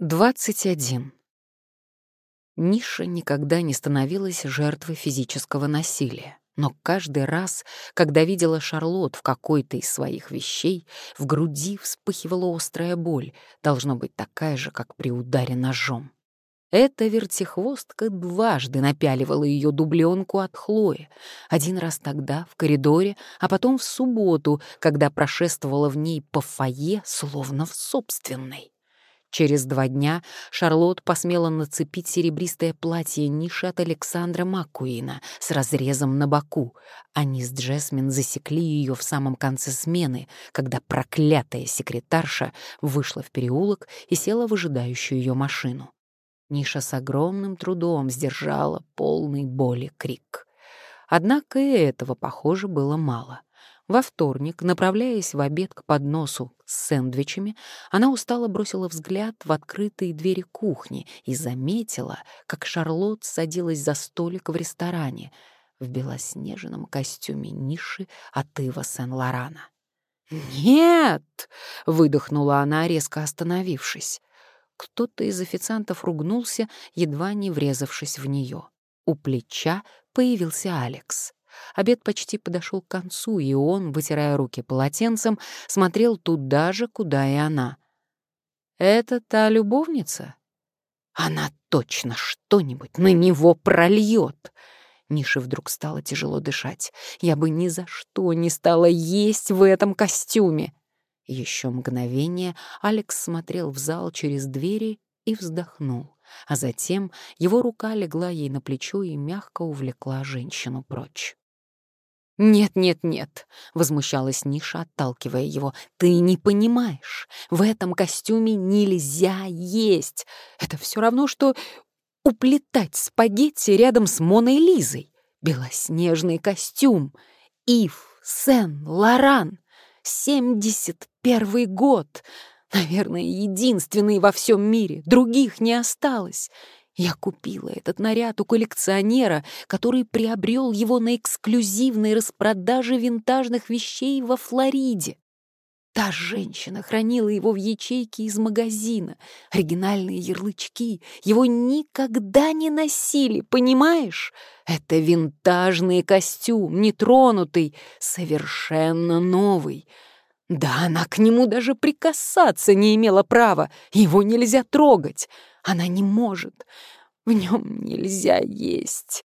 21. Ниша никогда не становилась жертвой физического насилия, но каждый раз, когда видела Шарлот в какой-то из своих вещей, в груди вспыхивала острая боль, должно быть такая же, как при ударе ножом. Эта вертихвостка дважды напяливала ее дубленку от Хлои. Один раз тогда, в коридоре, а потом в субботу, когда прошествовала в ней по фойе, словно в собственной. Через два дня Шарлотт посмела нацепить серебристое платье ниши от Александра Маккуина с разрезом на боку. Они с Джесмин засекли ее в самом конце смены, когда проклятая секретарша вышла в переулок и села в ожидающую ее машину. Ниша с огромным трудом сдержала полный боли крик. Однако и этого, похоже, было мало — во вторник, направляясь в обед к подносу с сэндвичами, она устало бросила взгляд в открытые двери кухни и заметила, как Шарлотт садилась за столик в ресторане в белоснежном костюме ниши от Ива Сен-Лорана. «Нет!» — выдохнула она, резко остановившись. Кто-то из официантов ругнулся, едва не врезавшись в нее. У плеча появился Алекс. Обед почти подошел к концу, и он, вытирая руки полотенцем, смотрел туда же, куда и она. «Это та любовница?» «Она точно что-нибудь на него прольет!» Нише вдруг стало тяжело дышать. «Я бы ни за что не стала есть в этом костюме!» Еще мгновение Алекс смотрел в зал через двери и вздохнул, а затем его рука легла ей на плечо и мягко увлекла женщину прочь. «Нет, нет, нет», — возмущалась Ниша, отталкивая его. «Ты не понимаешь, в этом костюме нельзя есть. Это все равно, что уплетать спагетти рядом с Моной Лизой. Белоснежный костюм. Ив Сен-Лоран. 71 год. Наверное, единственный во всем мире. Других не осталось. Я купила этот наряд у коллекционера, который приобрел его на эксклюзивной распродаже винтажных вещей во Флориде. Та женщина хранила его в ячейке из магазина. Оригинальные ярлычки. Его никогда не носили, понимаешь? Это винтажный костюм, нетронутый, совершенно новый. Да, она к нему даже прикасаться не имела права. Его нельзя трогать. Она не может. В нем нельзя есть.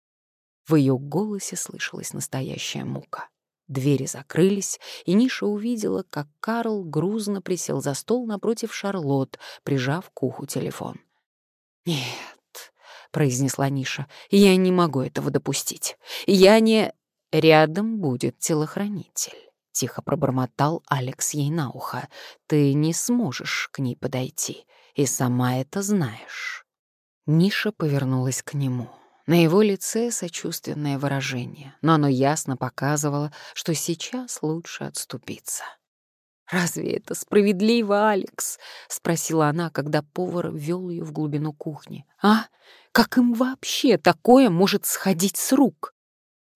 В ее голосе слышалась настоящая мука. Двери закрылись, и Ниша увидела, как Карл грузно присел за стол напротив Шарлотт, прижав к уху телефон. «Нет», — произнесла Ниша, — «я не могу этого допустить. Я не...» «Рядом будет телохранитель», — тихо пробормотал Алекс ей на ухо. «Ты не сможешь к ней подойти и сама это знаешь». Ниша повернулась к нему. На его лице сочувственное выражение, но оно ясно показывало, что сейчас лучше отступиться. «Разве это справедливо, Алекс?» — спросила она, когда повар ввел ее в глубину кухни. «А? Как им вообще такое может сходить с рук?»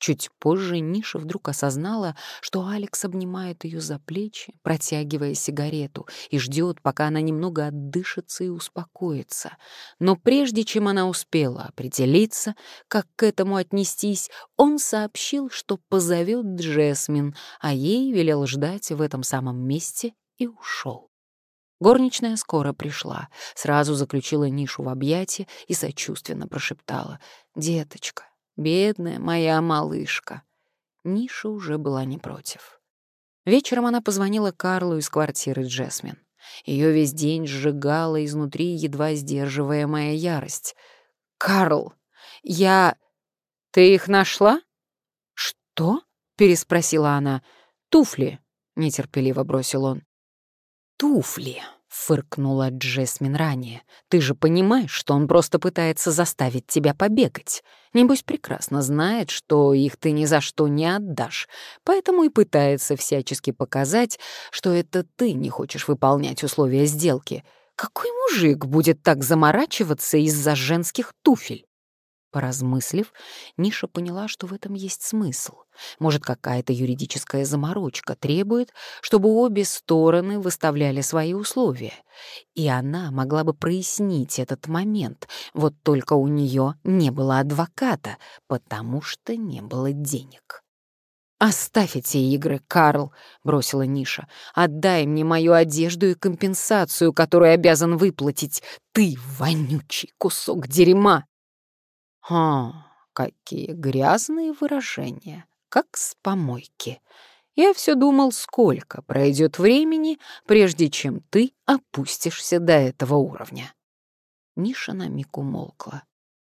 Чуть позже Ниша вдруг осознала, что Алекс обнимает ее за плечи, протягивая сигарету, и ждет, пока она немного отдышится и успокоится. Но прежде чем она успела определиться, как к этому отнестись, он сообщил, что позовет Джесмин, а ей велел ждать в этом самом месте и ушел. Горничная скоро пришла, сразу заключила Нишу в объятия и сочувственно прошептала «Деточка, Бедная моя малышка. Ниша уже была не против. Вечером она позвонила Карлу из квартиры Джесмин. Ее весь день сжигала изнутри едва сдерживаемая ярость. «Карл, я... Ты их нашла?» «Что?» — переспросила она. «Туфли», — нетерпеливо бросил он. «Туфли», Фыркнула Джесмин ранее. «Ты же понимаешь, что он просто пытается заставить тебя побегать. Небось, прекрасно знает, что их ты ни за что не отдашь, поэтому и пытается всячески показать, что это ты не хочешь выполнять условия сделки. Какой мужик будет так заморачиваться из-за женских туфель?» Поразмыслив, Ниша поняла, что в этом есть смысл. Может, какая-то юридическая заморочка требует, чтобы обе стороны выставляли свои условия. И она могла бы прояснить этот момент, вот только у нее не было адвоката, потому что не было денег. «Оставь эти игры, Карл», — бросила Ниша. «Отдай мне мою одежду и компенсацию, которую обязан выплатить. Ты вонючий кусок дерьма!» «А, какие грязные выражения, как с помойки. Я все думал, сколько пройдет времени, прежде чем ты опустишься до этого уровня». Ниша на миг умолкла.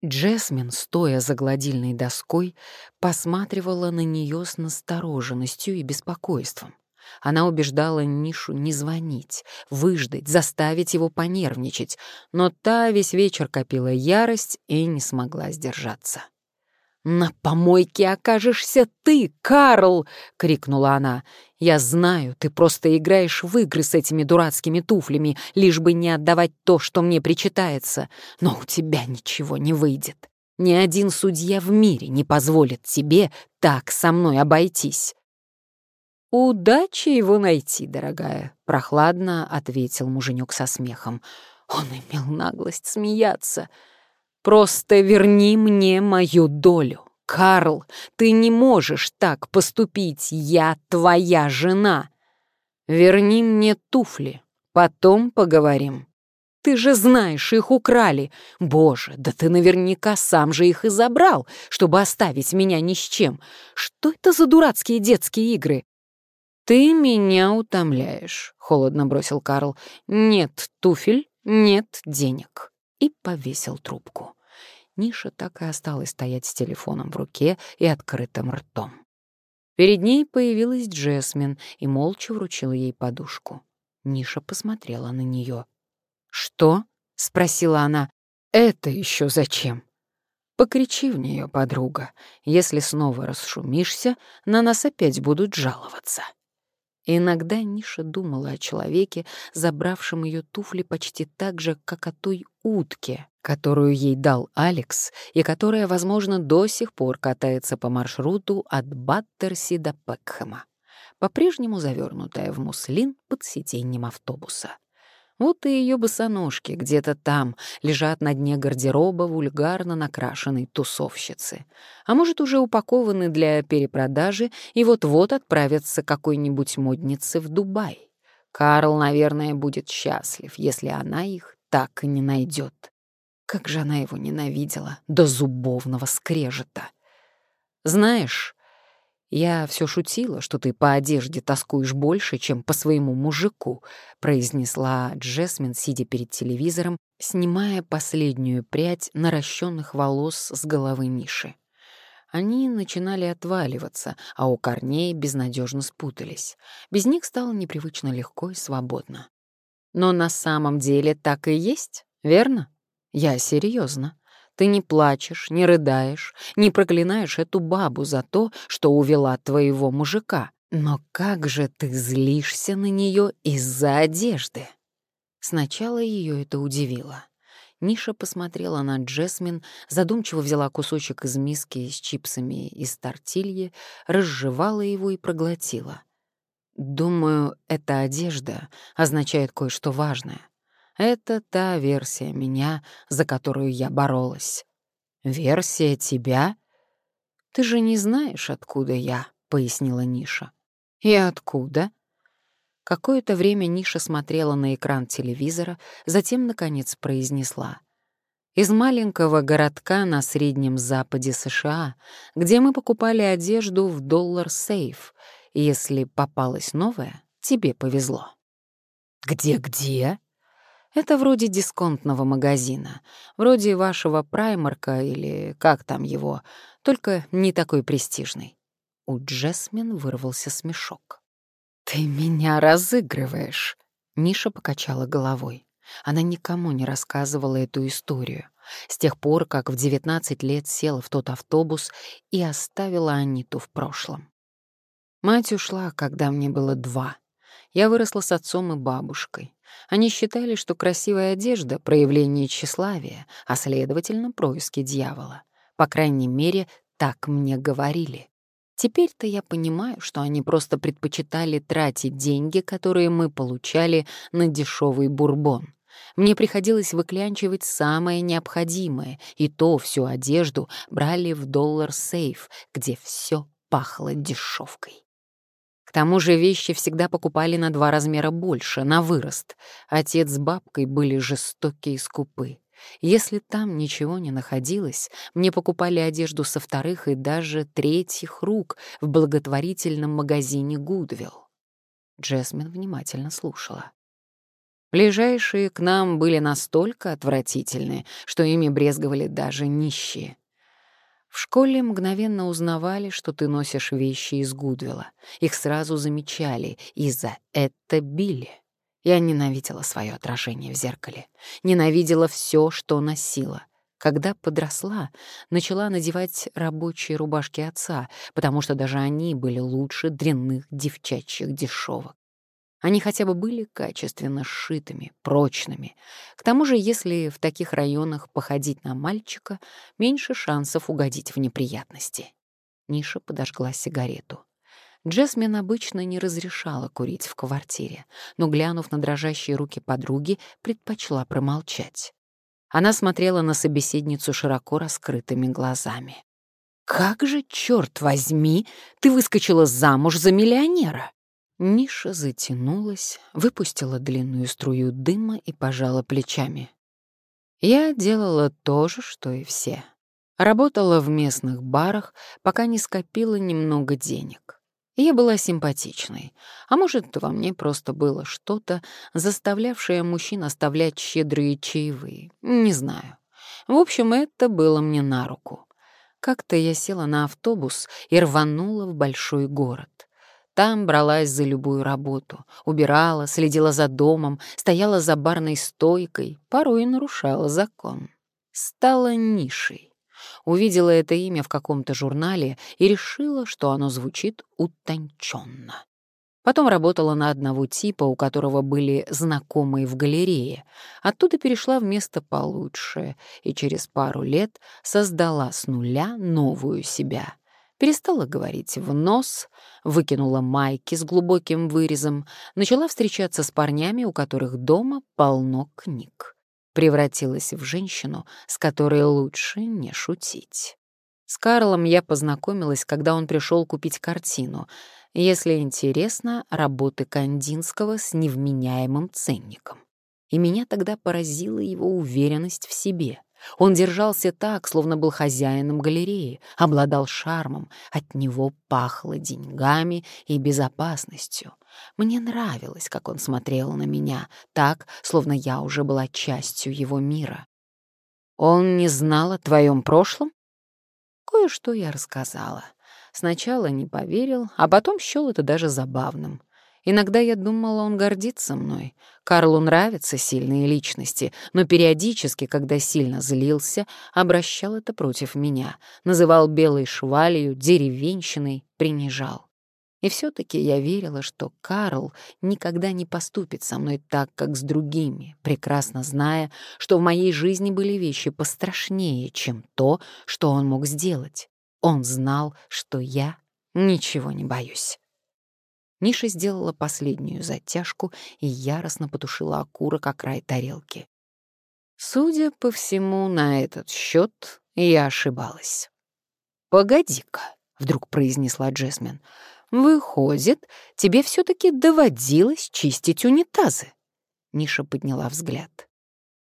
Джесмин, стоя за гладильной доской, посматривала на нее с настороженностью и беспокойством. Она убеждала Нишу не звонить, выждать, заставить его понервничать, но та весь вечер копила ярость и не смогла сдержаться. «На помойке окажешься ты, Карл!» — крикнула она. «Я знаю, ты просто играешь в игры с этими дурацкими туфлями, лишь бы не отдавать то, что мне причитается, но у тебя ничего не выйдет. Ни один судья в мире не позволит тебе так со мной обойтись. «Удачи его найти, дорогая», — прохладно ответил муженек со смехом. Он имел наглость смеяться. «Просто верни мне мою долю. Карл, ты не можешь так поступить, я твоя жена. Верни мне туфли, потом поговорим». Ты же знаешь, их украли. Боже, да ты наверняка сам же их и забрал, чтобы оставить меня ни с чем. Что это за дурацкие детские игры? «Ты меня утомляешь», — холодно бросил Карл. «Нет туфель, нет денег». И повесил трубку. Ниша так и осталась стоять с телефоном в руке и открытым ртом. Перед ней появилась Джесмин и молча вручила ей подушку. Ниша посмотрела на нее. «Что?» — спросила она. «Это еще зачем?» Покричи в нее, подруга. Если снова расшумишься, на нас опять будут жаловаться. Иногда Ниша думала о человеке, забравшем ее туфли почти так же, как о той утке, которую ей дал Алекс, и которая, возможно, до сих пор катается по маршруту от Баттерси до Пекхэма, по-прежнему завернутая в муслин под сиденьем автобуса. Вот и ее босоножки где-то там лежат на дне гардероба вульгарно накрашенной тусовщицы. А может, уже упакованы для перепродажи и вот-вот отправятся какой-нибудь моднице в Дубай. Карл, наверное, будет счастлив, если она их так и не найдет. Как же она его ненавидела до зубовного скрежета. Знаешь, «Я все шутила, что ты по одежде тоскуешь больше, чем по своему мужику», произнесла Джесмин, сидя перед телевизором, снимая последнюю прядь наращенных волос с головы Миши. Они начинали отваливаться, а у корней безнадежно спутались. Без них стало непривычно легко и свободно. Но на самом деле так и есть, верно? Я серьезно. Ты не плачешь, не рыдаешь, не проклинаешь эту бабу за то, что увела твоего мужика. Но как же ты злишься на нее из-за одежды? Сначала ее это удивило. Ниша посмотрела на Джесмин, задумчиво взяла кусочек из миски с чипсами из тортильи, разжевала его и проглотила. «Думаю, эта одежда означает кое-что важное. Это та версия меня, за которую я боролась. Версия тебя? Ты же не знаешь, откуда я, пояснила Ниша. И откуда? Какое-то время Ниша смотрела на экран телевизора, затем, наконец, произнесла. «Из маленького городка на Среднем Западе США, где мы покупали одежду в доллар-сейф. Если попалась новая, тебе повезло». «Где-где?» Это вроде дисконтного магазина, вроде вашего праймарка или как там его, только не такой престижный. У Джесмин вырвался смешок. «Ты меня разыгрываешь!» Ниша покачала головой. Она никому не рассказывала эту историю. С тех пор, как в 19 лет села в тот автобус и оставила Аниту в прошлом. Мать ушла, когда мне было два. Я выросла с отцом и бабушкой. Они считали, что красивая одежда — проявление тщеславия, а, следовательно, происки дьявола. По крайней мере, так мне говорили. Теперь-то я понимаю, что они просто предпочитали тратить деньги, которые мы получали на дешевый бурбон. Мне приходилось выклянчивать самое необходимое, и то всю одежду брали в доллар-сейф, где все пахло дешевкой. К тому же вещи всегда покупали на два размера больше, на вырост. Отец с бабкой были жестокие и скупы. Если там ничего не находилось, мне покупали одежду со вторых и даже третьих рук в благотворительном магазине Гудвилл. Джесмин внимательно слушала. Ближайшие к нам были настолько отвратительны, что ими брезговали даже нищие. В школе мгновенно узнавали, что ты носишь вещи из Гудвилла. Их сразу замечали и за это били. Я ненавидела свое отражение в зеркале. Ненавидела все, что носила. Когда подросла, начала надевать рабочие рубашки отца, потому что даже они были лучше дрянных девчачьих дешевок. Они хотя бы были качественно сшитыми, прочными. К тому же, если в таких районах походить на мальчика, меньше шансов угодить в неприятности. Ниша подожгла сигарету. Джесмин обычно не разрешала курить в квартире, но, глянув на дрожащие руки подруги, предпочла промолчать. Она смотрела на собеседницу широко раскрытыми глазами. «Как же, черт возьми, ты выскочила замуж за миллионера!» Ниша затянулась, выпустила длинную струю дыма и пожала плечами. Я делала то же, что и все. Работала в местных барах, пока не скопила немного денег. Я была симпатичной, а может, во мне просто было что-то, заставлявшее мужчин оставлять щедрые чаевые, не знаю. В общем, это было мне на руку. Как-то я села на автобус и рванула в большой город. Там бралась за любую работу, убирала, следила за домом, стояла за барной стойкой, порой нарушала закон. Стала нишей. Увидела это имя в каком-то журнале и решила, что оно звучит утонченно. Потом работала на одного типа, у которого были знакомые в галерее. Оттуда перешла в место получше и через пару лет создала с нуля новую себя — перестала говорить в нос, выкинула майки с глубоким вырезом, начала встречаться с парнями, у которых дома полно книг. Превратилась в женщину, с которой лучше не шутить. С Карлом я познакомилась, когда он пришел купить картину. Если интересно, работы Кандинского с невменяемым ценником. И меня тогда поразила его уверенность в себе — он держался так, словно был хозяином галереи, обладал шармом, от него пахло деньгами и безопасностью. Мне нравилось, как он смотрел на меня, так, словно я уже была частью его мира. «Он не знал о твоем прошлом?» Кое-что я рассказала. Сначала не поверил, а потом счел это даже забавным. Иногда я думала, он гордится мной. Карлу нравятся сильные личности, но периодически, когда сильно злился, обращал это против меня, называл белой швалью, деревенщиной, принижал. И все-таки я верила, что Карл никогда не поступит со мной так, как с другими, прекрасно зная, что в моей жизни были вещи пострашнее, чем то, что он мог сделать. Он знал, что я ничего не боюсь. Ниша сделала последнюю затяжку и яростно потушила окурок о край тарелки. Судя по всему, на этот счет я ошибалась. «Погоди-ка», — вдруг произнесла Джесмин, — «выходит, тебе все-таки доводилось чистить унитазы?» Ниша подняла взгляд.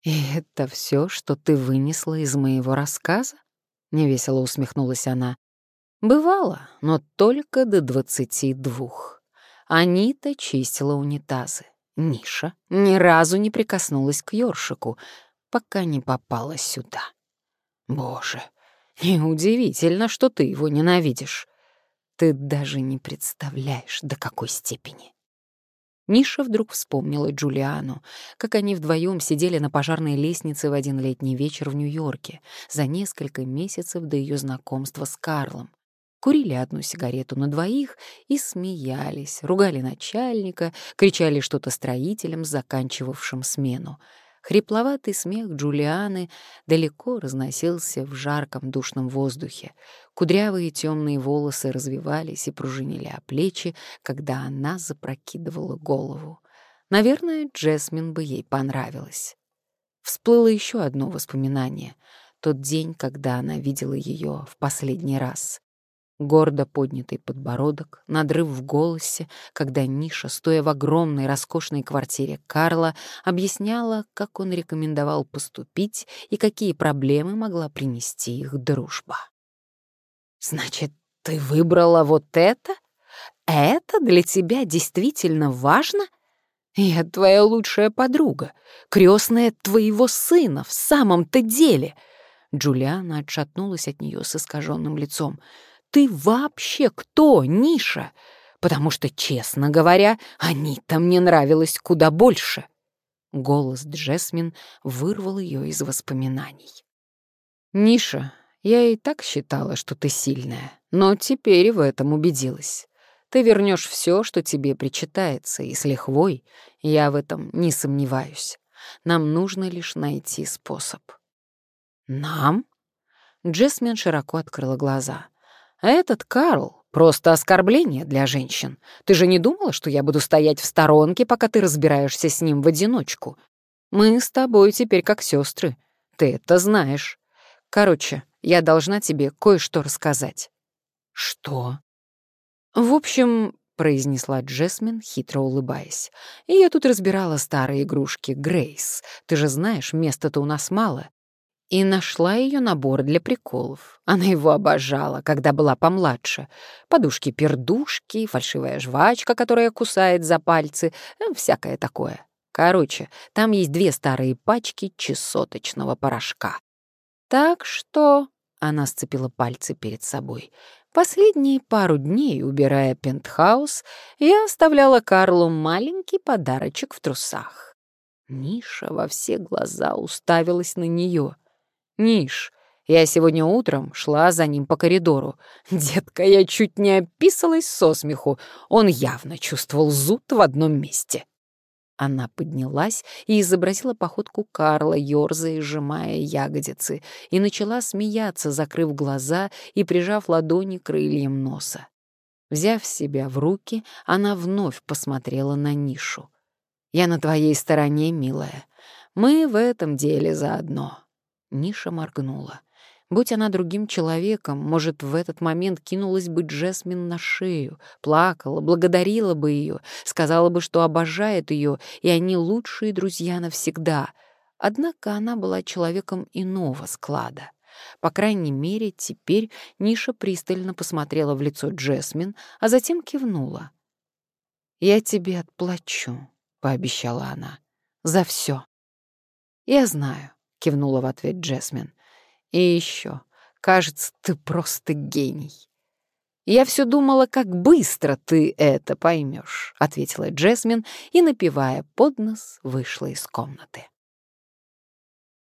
«И это все, что ты вынесла из моего рассказа?» — невесело усмехнулась она. «Бывало, но только до двадцати двух». Анита чистила унитазы. Ниша ни разу не прикоснулась к ёршику, пока не попала сюда. Боже, неудивительно, что ты его ненавидишь. Ты даже не представляешь, до какой степени. Ниша вдруг вспомнила Джулиану, как они вдвоем сидели на пожарной лестнице в один летний вечер в Нью-Йорке за несколько месяцев до ее знакомства с Карлом курили одну сигарету на двоих и смеялись, ругали начальника, кричали что-то строителям, заканчивавшим смену. Хрипловатый смех Джулианы далеко разносился в жарком душном воздухе. Кудрявые темные волосы развивались и пружинили о плечи, когда она запрокидывала голову. Наверное, Джесмин бы ей понравилось. Всплыло еще одно воспоминание — тот день, когда она видела ее в последний раз. Гордо поднятый подбородок, надрыв в голосе, когда Ниша, стоя в огромной роскошной квартире Карла, объясняла, как он рекомендовал поступить и какие проблемы могла принести их дружба. «Значит, ты выбрала вот это? Это для тебя действительно важно?» «Я твоя лучшая подруга, крестная твоего сына в самом-то деле!» Джулиана отшатнулась от нее с искаженным лицом. «Ты вообще кто, Ниша? Потому что, честно говоря, они-то мне нравилось куда больше». Голос Джесмин вырвал ее из воспоминаний. «Ниша, я и так считала, что ты сильная, но теперь в этом убедилась. Ты вернешь все, что тебе причитается, и с лихвой, я в этом не сомневаюсь. Нам нужно лишь найти способ». «Нам?» Джесмин широко открыла глаза. «Этот Карл — просто оскорбление для женщин. Ты же не думала, что я буду стоять в сторонке, пока ты разбираешься с ним в одиночку? Мы с тобой теперь как сестры. Ты это знаешь. Короче, я должна тебе кое-что рассказать». «Что?» «В общем, — произнесла Джесмин, хитро улыбаясь. «Я тут разбирала старые игрушки, Грейс. Ты же знаешь, места-то у нас мало и нашла ее набор для приколов. Она его обожала, когда была помладше. Подушки-пердушки, фальшивая жвачка, которая кусает за пальцы, э, всякое такое. Короче, там есть две старые пачки чесоточного порошка. Так что... Она сцепила пальцы перед собой. Последние пару дней, убирая пентхаус, я оставляла Карлу маленький подарочек в трусах. Ниша во все глаза уставилась на нее — Ниш, я сегодня утром шла за ним по коридору. Детка, я чуть не описалась со смеху. Он явно чувствовал зуд в одном месте. Она поднялась и изобразила походку Карла, ёрзая и сжимая ягодицы, и начала смеяться, закрыв глаза и прижав ладони крыльям носа. Взяв себя в руки, она вновь посмотрела на нишу. «Я на твоей стороне, милая. Мы в этом деле заодно. Ниша моргнула. Будь она другим человеком, может, в этот момент кинулась бы Джесмин на шею, плакала, благодарила бы ее, сказала бы, что обожает ее, и они лучшие друзья навсегда. Однако она была человеком иного склада. По крайней мере, теперь Ниша пристально посмотрела в лицо Джесмин, а затем кивнула. «Я тебе отплачу», — пообещала она, — «за все. Я знаю, кивнула в ответ Джесмин. И еще, кажется, ты просто гений. «Я все думала, как быстро ты это поймешь», — ответила Джесмин и, напивая под нос, вышла из комнаты.